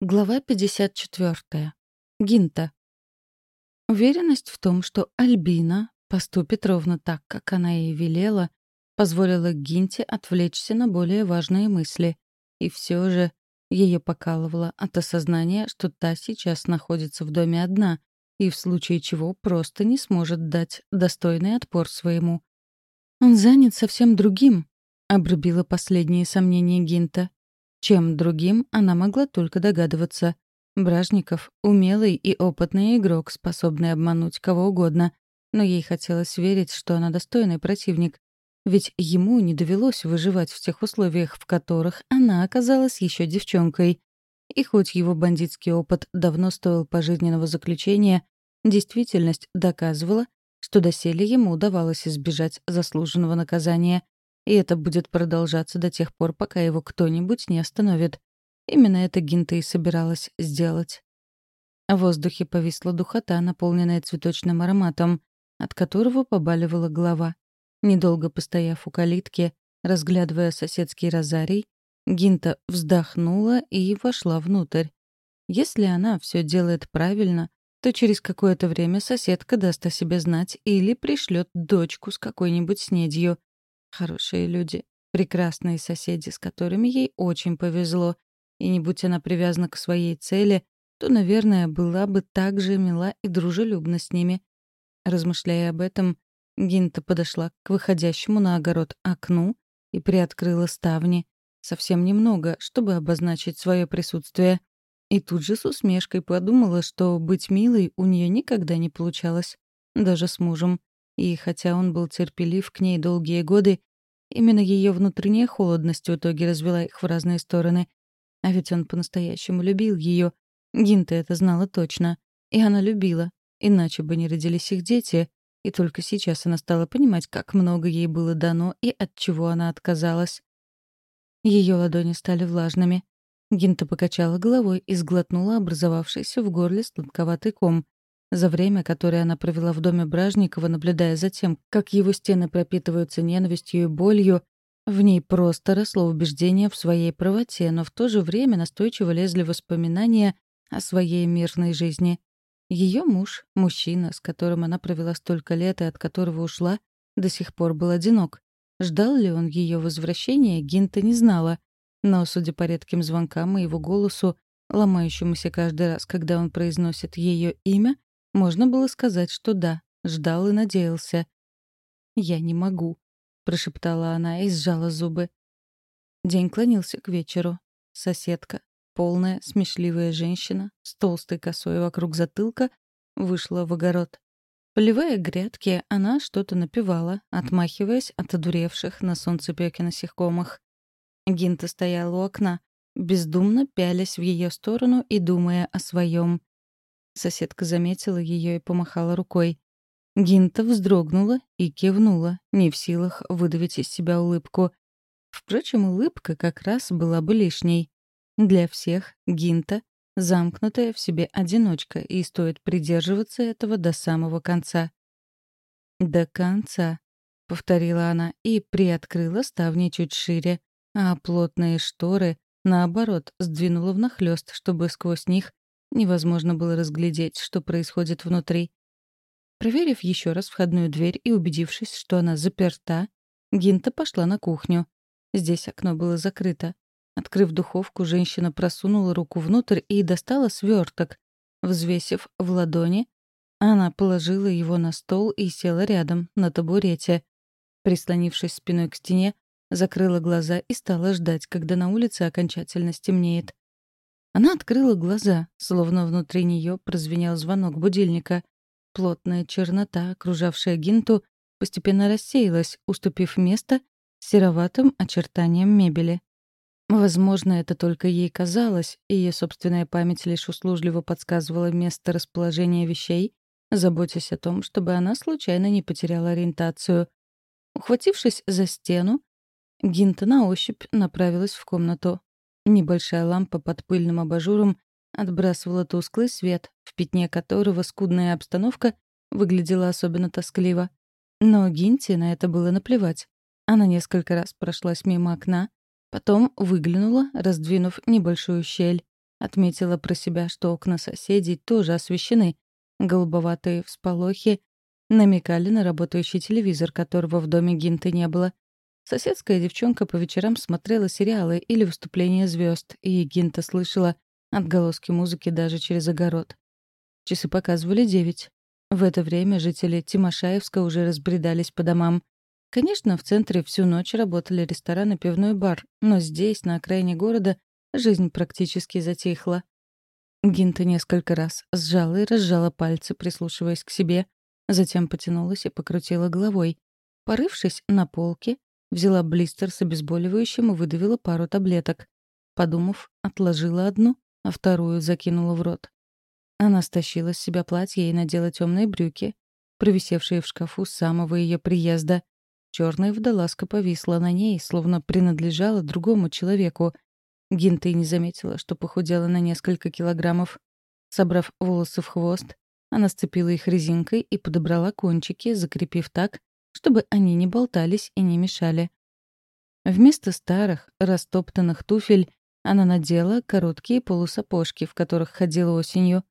Глава 54. Гинта. Уверенность в том, что Альбина поступит ровно так, как она ей велела, позволила Гинте отвлечься на более важные мысли. И все же ее покалывало от осознания, что та сейчас находится в доме одна и в случае чего просто не сможет дать достойный отпор своему. «Он занят совсем другим», — обрубила последние сомнения Гинта. Чем другим она могла только догадываться. Бражников — умелый и опытный игрок, способный обмануть кого угодно. Но ей хотелось верить, что она достойный противник. Ведь ему не довелось выживать в тех условиях, в которых она оказалась еще девчонкой. И хоть его бандитский опыт давно стоил пожизненного заключения, действительность доказывала, что доселе ему удавалось избежать заслуженного наказания — и это будет продолжаться до тех пор, пока его кто-нибудь не остановит. Именно это Гинта и собиралась сделать. В воздухе повисла духота, наполненная цветочным ароматом, от которого побаливала голова. Недолго постояв у калитки, разглядывая соседский розарий, Гинта вздохнула и вошла внутрь. Если она все делает правильно, то через какое-то время соседка даст о себе знать или пришлет дочку с какой-нибудь снедью. Хорошие люди, прекрасные соседи, с которыми ей очень повезло. И не будь она привязана к своей цели, то, наверное, была бы так же мила и дружелюбна с ними. Размышляя об этом, Гинта подошла к выходящему на огород окну и приоткрыла ставни. Совсем немного, чтобы обозначить свое присутствие. И тут же с усмешкой подумала, что быть милой у нее никогда не получалось. Даже с мужем. И хотя он был терпелив к ней долгие годы, именно ее внутренняя холодность в итоге развела их в разные стороны. А ведь он по-настоящему любил ее. Гинта это знала точно. И она любила. Иначе бы не родились их дети. И только сейчас она стала понимать, как много ей было дано и от чего она отказалась. Ее ладони стали влажными. Гинта покачала головой и сглотнула образовавшийся в горле сладковатый ком. За время, которое она провела в доме Бражникова, наблюдая за тем, как его стены пропитываются ненавистью и болью, в ней просто росло убеждение в своей правоте, но в то же время настойчиво лезли воспоминания о своей мирной жизни. Ее муж, мужчина, с которым она провела столько лет и от которого ушла, до сих пор был одинок. Ждал ли он ее возвращения, Гинта не знала. Но, судя по редким звонкам и его голосу, ломающемуся каждый раз, когда он произносит ее имя, можно было сказать, что да, ждал и надеялся. «Я не могу», — прошептала она и сжала зубы. День клонился к вечеру. Соседка, полная, смешливая женщина, с толстой косой вокруг затылка, вышла в огород. Поливая грядки, она что-то напевала, отмахиваясь от одуревших на солнцепёке насекомых. Гинта стояла у окна, бездумно пялясь в ее сторону и думая о своем. Соседка заметила ее и помахала рукой. Гинта вздрогнула и кивнула, не в силах выдавить из себя улыбку. Впрочем, улыбка как раз была бы лишней. Для всех Гинта — замкнутая в себе одиночка, и стоит придерживаться этого до самого конца. «До конца», — повторила она и приоткрыла ставни чуть шире, а плотные шторы, наоборот, сдвинула внахлёст, чтобы сквозь них Невозможно было разглядеть, что происходит внутри. Проверив еще раз входную дверь и убедившись, что она заперта, Гинта пошла на кухню. Здесь окно было закрыто. Открыв духовку, женщина просунула руку внутрь и достала сверток. Взвесив в ладони, она положила его на стол и села рядом, на табурете. Прислонившись спиной к стене, закрыла глаза и стала ждать, когда на улице окончательно стемнеет. Она открыла глаза, словно внутри нее прозвенел звонок будильника. Плотная чернота, окружавшая Гинту, постепенно рассеялась, уступив место сероватым очертаниям мебели. Возможно, это только ей казалось, и ее собственная память лишь услужливо подсказывала место расположения вещей, заботясь о том, чтобы она случайно не потеряла ориентацию. Ухватившись за стену, Гинта на ощупь направилась в комнату. Небольшая лампа под пыльным абажуром отбрасывала тусклый свет, в пятне которого скудная обстановка выглядела особенно тоскливо. Но Гинти на это было наплевать. Она несколько раз прошлась мимо окна, потом выглянула, раздвинув небольшую щель. Отметила про себя, что окна соседей тоже освещены. Голубоватые всполохи намекали на работающий телевизор, которого в доме Гинты не было. Соседская девчонка по вечерам смотрела сериалы или выступления звезд, и Гинта слышала отголоски музыки даже через огород. Часы показывали девять. В это время жители Тимошаевска уже разбредались по домам. Конечно, в центре всю ночь работали ресторан и пивной бар, но здесь, на окраине города, жизнь практически затихла. Гинта несколько раз сжала и разжала пальцы, прислушиваясь к себе, затем потянулась и покрутила головой. Порывшись на полке, взяла блистер с обезболивающим и выдавила пару таблеток. Подумав, отложила одну, а вторую закинула в рот. Она стащила с себя платье и надела темные брюки, провисевшие в шкафу с самого ее приезда. Черная водолазка повисла на ней, словно принадлежала другому человеку. Гинта и не заметила, что похудела на несколько килограммов. Собрав волосы в хвост, она сцепила их резинкой и подобрала кончики, закрепив так, чтобы они не болтались и не мешали. Вместо старых, растоптанных туфель она надела короткие полусапожки, в которых ходила осенью.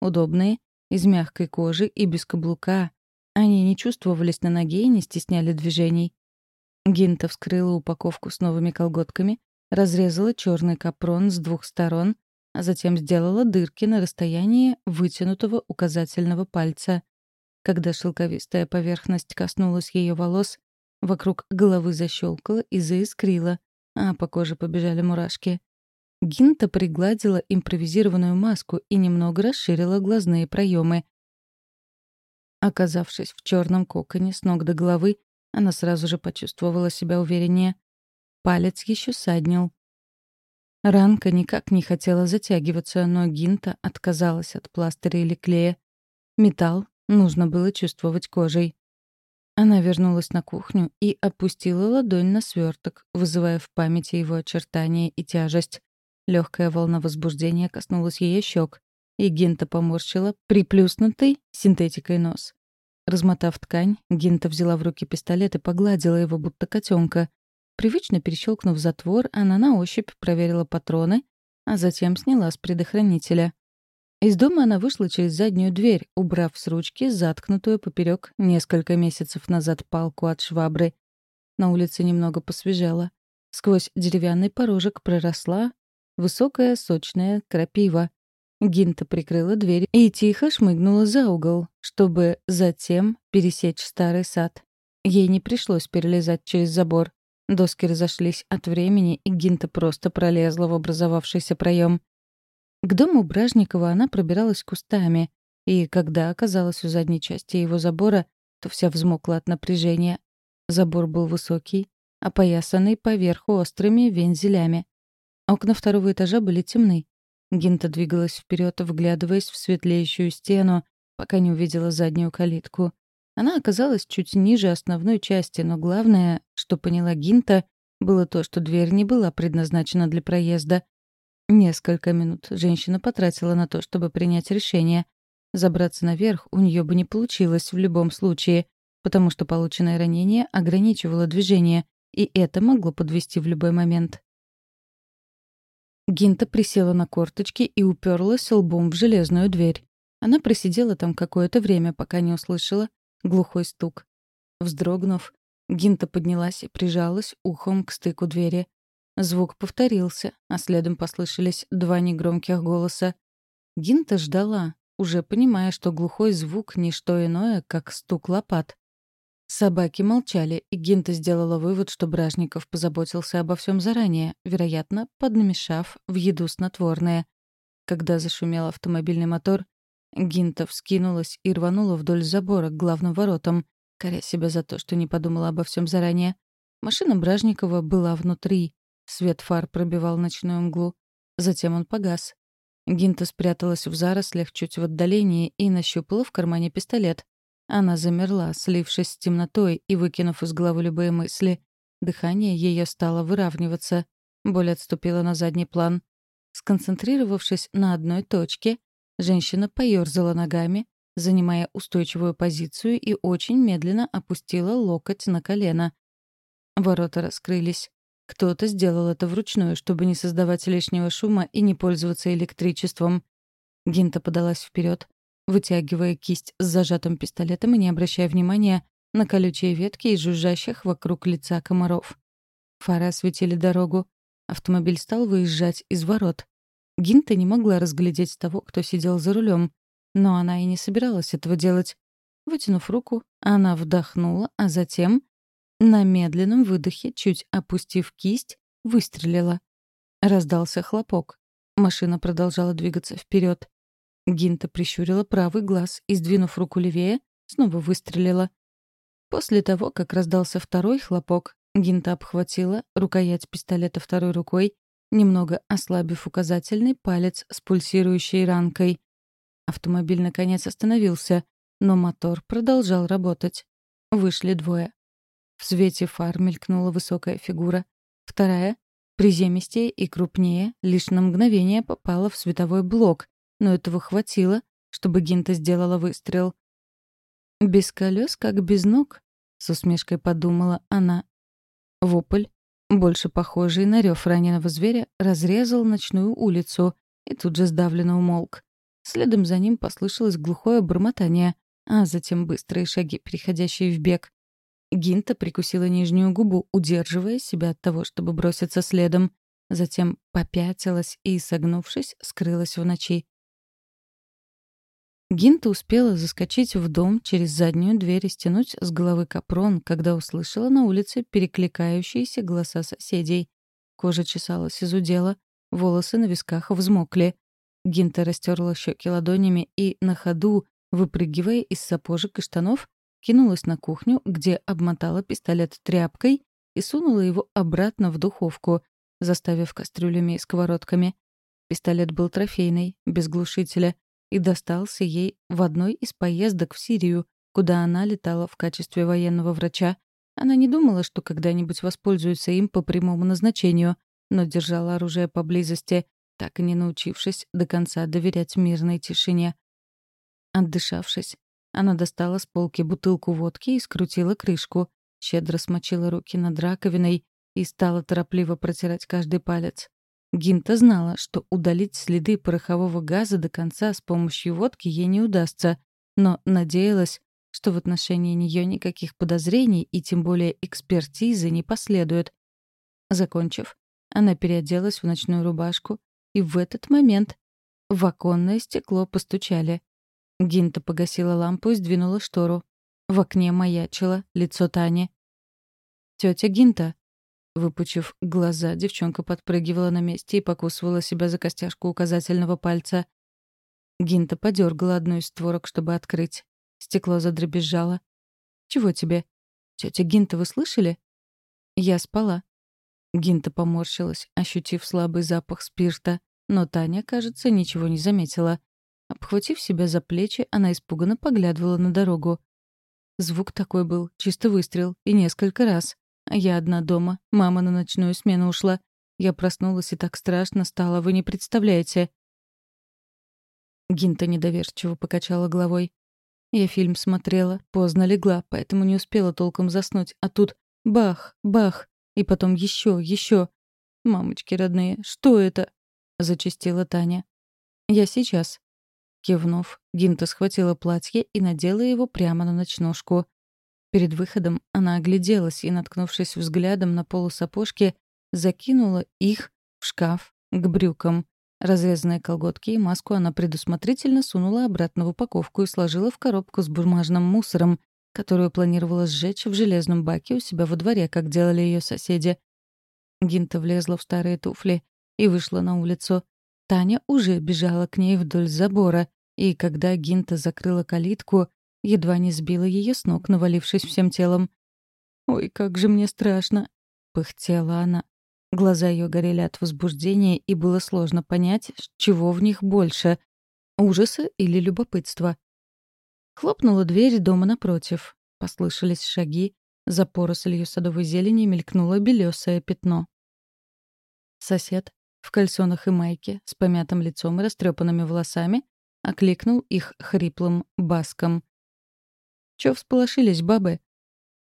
Удобные, из мягкой кожи и без каблука, они не чувствовались на ноге и не стесняли движений. Гинта вскрыла упаковку с новыми колготками, разрезала черный капрон с двух сторон, а затем сделала дырки на расстоянии вытянутого указательного пальца. Когда шелковистая поверхность коснулась ее волос, вокруг головы защелкала и заискрила, а по коже побежали мурашки. Гинта пригладила импровизированную маску и немного расширила глазные проемы, Оказавшись в черном коконе с ног до головы, она сразу же почувствовала себя увереннее. Палец еще саднил. Ранка никак не хотела затягиваться, но Гинта отказалась от пластыря или клея. Металл нужно было чувствовать кожей. Она вернулась на кухню и опустила ладонь на сверток, вызывая в памяти его очертания и тяжесть. Легкая волна возбуждения коснулась ее щек, и Гинта поморщила приплюснутый синтетикой нос. Размотав ткань, Гинта взяла в руки пистолет и погладила его, будто котенка. Привычно перещелкнув затвор, она на ощупь проверила патроны, а затем сняла с предохранителя. Из дома она вышла через заднюю дверь, убрав с ручки заткнутую поперек несколько месяцев назад палку от швабры. На улице немного посвежело. Сквозь деревянный порожек проросла высокая сочная крапива. Гинта прикрыла дверь и тихо шмыгнула за угол, чтобы затем пересечь старый сад. Ей не пришлось перелезать через забор. Доски разошлись от времени, и Гинта просто пролезла в образовавшийся проем. К дому Бражникова она пробиралась кустами, и когда оказалась у задней части его забора, то вся взмокла от напряжения. Забор был высокий, опоясанный поверху острыми вензелями. Окна второго этажа были темны, Гинта двигалась вперед, вглядываясь в светлеющую стену, пока не увидела заднюю калитку. Она оказалась чуть ниже основной части, но главное, что поняла Гинта, было то, что дверь не была предназначена для проезда. Несколько минут женщина потратила на то, чтобы принять решение. Забраться наверх у нее бы не получилось в любом случае, потому что полученное ранение ограничивало движение, и это могло подвести в любой момент. Гинта присела на корточки и уперлась лбом в железную дверь. Она просидела там какое-то время, пока не услышала глухой стук. Вздрогнув, Гинта поднялась и прижалась ухом к стыку двери. Звук повторился, а следом послышались два негромких голоса. Гинта ждала, уже понимая, что глухой звук — не что иное, как стук лопат. Собаки молчали, и Гинта сделала вывод, что Бражников позаботился обо всем заранее, вероятно, поднамешав в еду снотворное. Когда зашумел автомобильный мотор, Гинта вскинулась и рванула вдоль забора к главным воротам, коря себя за то, что не подумала обо всем заранее. Машина Бражникова была внутри. Свет фар пробивал ночную мглу. Затем он погас. Гинта спряталась в зарослях чуть в отдалении и нащупала в кармане пистолет. Она замерла, слившись с темнотой и выкинув из головы любые мысли. Дыхание ее стало выравниваться. Боль отступила на задний план. Сконцентрировавшись на одной точке, женщина поёрзала ногами, занимая устойчивую позицию и очень медленно опустила локоть на колено. Ворота раскрылись. Кто-то сделал это вручную, чтобы не создавать лишнего шума и не пользоваться электричеством. Гинта подалась вперед, вытягивая кисть с зажатым пистолетом и не обращая внимания на колючие ветки и жужжащих вокруг лица комаров. Фары осветили дорогу. Автомобиль стал выезжать из ворот. Гинта не могла разглядеть того, кто сидел за рулем, но она и не собиралась этого делать. Вытянув руку, она вдохнула, а затем, на медленном выдохе, чуть опустив кисть, выстрелила. Раздался хлопок. Машина продолжала двигаться вперед. Гинта прищурила правый глаз и, сдвинув руку левее, снова выстрелила. После того, как раздался второй хлопок, Гинта обхватила рукоять пистолета второй рукой, немного ослабив указательный палец с пульсирующей ранкой. Автомобиль наконец остановился, но мотор продолжал работать. Вышли двое. В свете фар мелькнула высокая фигура. Вторая, приземистее и крупнее, лишь на мгновение попала в световой блок, но этого хватило, чтобы Гинта сделала выстрел. «Без колес, как без ног», — с усмешкой подумала она. Вопль, больше похожий на рев раненого зверя, разрезал ночную улицу и тут же сдавленно умолк. Следом за ним послышалось глухое бормотание, а затем быстрые шаги, переходящие в бег. Гинта прикусила нижнюю губу, удерживая себя от того, чтобы броситься следом. Затем попятилась и, согнувшись, скрылась в ночи. Гинта успела заскочить в дом через заднюю дверь и стянуть с головы капрон, когда услышала на улице перекликающиеся голоса соседей. Кожа чесалась из удела, волосы на висках взмокли. Гинта растерла щеки ладонями и на ходу, выпрыгивая из сапожек и штанов, кинулась на кухню, где обмотала пистолет тряпкой и сунула его обратно в духовку, заставив кастрюлями и сковородками. Пистолет был трофейный, без глушителя, и достался ей в одной из поездок в Сирию, куда она летала в качестве военного врача. Она не думала, что когда-нибудь воспользуется им по прямому назначению, но держала оружие поблизости, так и не научившись до конца доверять мирной тишине. Отдышавшись, она достала с полки бутылку водки и скрутила крышку, щедро смочила руки над раковиной и стала торопливо протирать каждый палец. Гинта знала, что удалить следы порохового газа до конца с помощью водки ей не удастся, но надеялась, что в отношении нее никаких подозрений и тем более экспертизы не последует. Закончив, она переоделась в ночную рубашку, и в этот момент в оконное стекло постучали. Гинта погасила лампу и сдвинула штору. В окне маячило лицо Тани. «Тётя Гинта!» Выпучив глаза, девчонка подпрыгивала на месте и покусывала себя за костяшку указательного пальца. Гинта подергала одну из створок, чтобы открыть. Стекло задребезжало. «Чего тебе?» «Тётя Гинта, вы слышали?» «Я спала». Гинта поморщилась, ощутив слабый запах спирта, но Таня, кажется, ничего не заметила. Обхватив себя за плечи, она испуганно поглядывала на дорогу. Звук такой был, чисто выстрел, и несколько раз. А я одна дома, мама на ночную смену ушла. Я проснулась и так страшно стало, вы не представляете. Гинта недоверчиво покачала головой. Я фильм смотрела, поздно легла, поэтому не успела толком заснуть. А тут бах, бах, и потом еще, еще. «Мамочки родные, что это?» — зачастила Таня. «Я сейчас». Кивнув, Гинта схватила платье и надела его прямо на ночнушку. Перед выходом она огляделась и, наткнувшись взглядом на полусапожки, закинула их в шкаф к брюкам. Разрезанные колготки и маску она предусмотрительно сунула обратно в упаковку и сложила в коробку с бумажным мусором, которую планировала сжечь в железном баке у себя во дворе, как делали ее соседи. Гинта влезла в старые туфли и вышла на улицу. Таня уже бежала к ней вдоль забора, и когда Гинта закрыла калитку, едва не сбила ее с ног, навалившись всем телом. «Ой, как же мне страшно!» — пыхтела она. Глаза ее горели от возбуждения, и было сложно понять, чего в них больше — ужаса или любопытства. Хлопнула дверь дома напротив. Послышались шаги. За порослью садовой зелени мелькнуло белесое пятно. Сосед в кальсонах и майке, с помятым лицом и растрепанными волосами, окликнул их хриплым баском. «Чё всполошились, бабы?»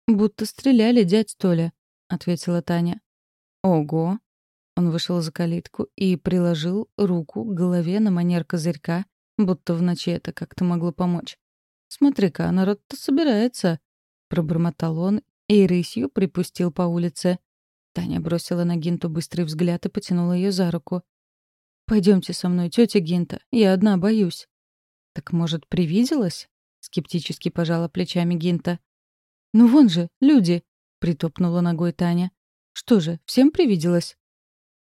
«Будто стреляли, дядь Толя», — ответила Таня. Ого! Он вышел за калитку и приложил руку к голове на манер козырька, будто в ночи это как-то могло помочь. «Смотри-ка, народ-то собирается!» — пробормотал он и рысью припустил по улице. Таня бросила на Гинту быстрый взгляд и потянула ее за руку. Пойдемте со мной, тетя Гинта, я одна боюсь». «Так, может, привиделась?» — скептически пожала плечами Гинта. «Ну вон же, люди!» — притопнула ногой Таня. «Что же, всем привиделось?»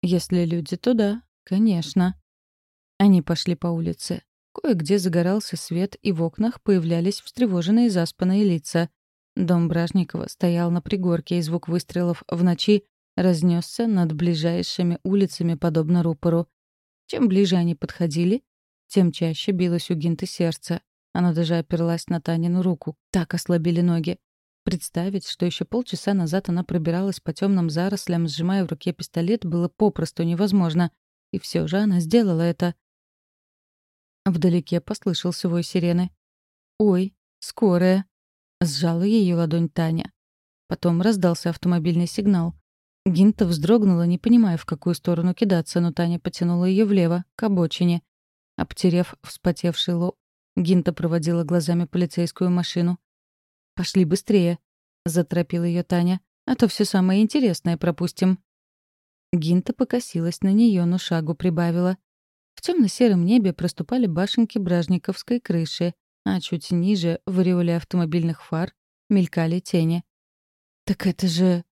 «Если люди, то да, конечно». Они пошли по улице. Кое-где загорался свет, и в окнах появлялись встревоженные заспанные лица. Дом Бражникова стоял на пригорке, и звук выстрелов в ночи разнесся над ближайшими улицами, подобно рупору. Чем ближе они подходили, тем чаще билось у Гинты сердце. Она даже оперлась на Танину руку. Так ослабили ноги. Представить, что еще полчаса назад она пробиралась по темным зарослям, сжимая в руке пистолет, было попросту невозможно. И все же она сделала это. Вдалеке послышался вой сирены. «Ой, скорая!» — сжала ее ладонь Таня. Потом раздался автомобильный сигнал. Гинта вздрогнула, не понимая, в какую сторону кидаться, но Таня потянула ее влево, к обочине. Обтерев вспотевший лоб, Гинта проводила глазами полицейскую машину. «Пошли быстрее», — заторопила ее Таня, «а то все самое интересное пропустим». Гинта покосилась на нее, но шагу прибавила. В темно-сером небе проступали башенки бражниковской крыши, а чуть ниже, в ореоле автомобильных фар, мелькали тени. «Так это же...» —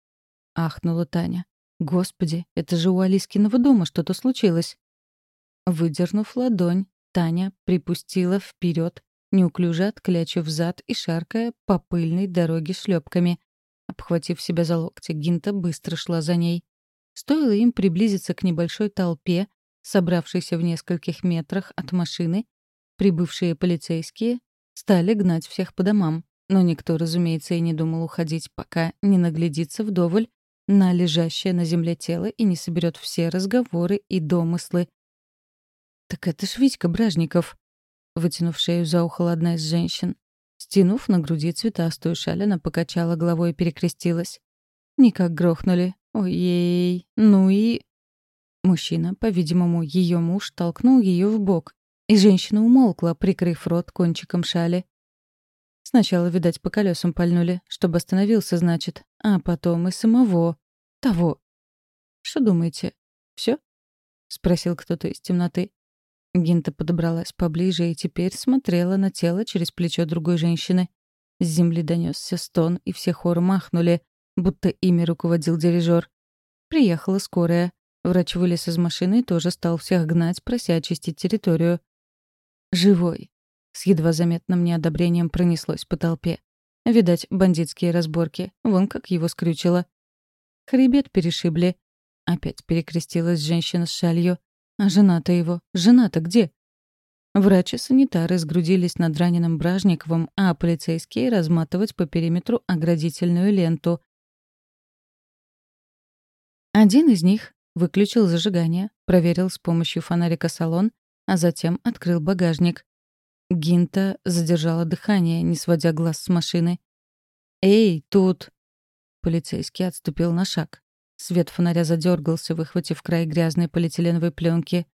ахнула Таня. «Господи, это же у Алискиного дома что-то случилось!» Выдернув ладонь, Таня припустила вперед, неуклюже отклячив зад и шаркая по пыльной дороге шлепками. Обхватив себя за локти, Гинта быстро шла за ней. Стоило им приблизиться к небольшой толпе, собравшейся в нескольких метрах от машины, прибывшие полицейские стали гнать всех по домам. Но никто, разумеется, и не думал уходить, пока не наглядится вдоволь на лежащее на земле тело и не соберет все разговоры и домыслы. «Так это ж Витька Бражников!» Вытянув шею, заухала одна из женщин. Стянув на груди цветастую шаль, она покачала головой и перекрестилась. Никак грохнули. Ой-ей, ну и... Мужчина, по-видимому, ее муж, толкнул ее в бок, и женщина умолкла, прикрыв рот кончиком шали. Сначала, видать, по колесам пальнули, чтобы остановился, значит, а потом и самого. Того. Что думаете? Все? спросил кто-то из темноты. Гинта подобралась поближе и теперь смотрела на тело через плечо другой женщины. С земли донесся стон, и все хором махнули, будто ими руководил дирижер. Приехала скорая. Врач вылез из машины и тоже стал всех гнать, прося очистить территорию. «Живой», с едва заметным неодобрением пронеслось по толпе. Видать, бандитские разборки. Вон как его скрючило. Хребет перешибли. Опять перекрестилась женщина с шалью. А жена-то его? Жена-то где? Врачи санитары сгрудились над раненым Бражниковым, а полицейские разматывать по периметру оградительную ленту. Один из них выключил зажигание, проверил с помощью фонарика салон, а затем открыл багажник. Гинта задержала дыхание, не сводя глаз с машины. «Эй, тут!» Полицейский отступил на шаг. Свет фонаря задергался, выхватив край грязной полиэтиленовой пленки.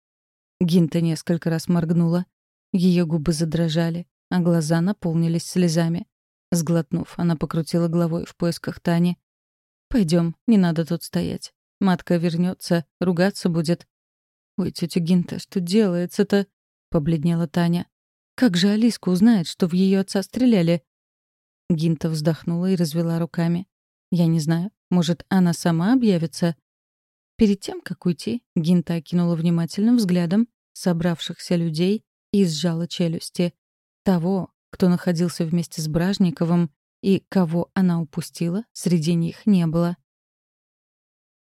Гинта несколько раз моргнула. Ее губы задрожали, а глаза наполнились слезами. Сглотнув, она покрутила головой в поисках Тани. Пойдем, не надо тут стоять. Матка вернется, ругаться будет. «Ой, тетя Гинта, что делается-то?» — побледнела Таня. Как же Алиска узнает, что в ее отца стреляли? Гинта вздохнула и развела руками. Я не знаю, может, она сама объявится? Перед тем, как уйти, Гинта окинула внимательным взглядом собравшихся людей и сжала челюсти. Того, кто находился вместе с Бражниковым и кого она упустила, среди них не было.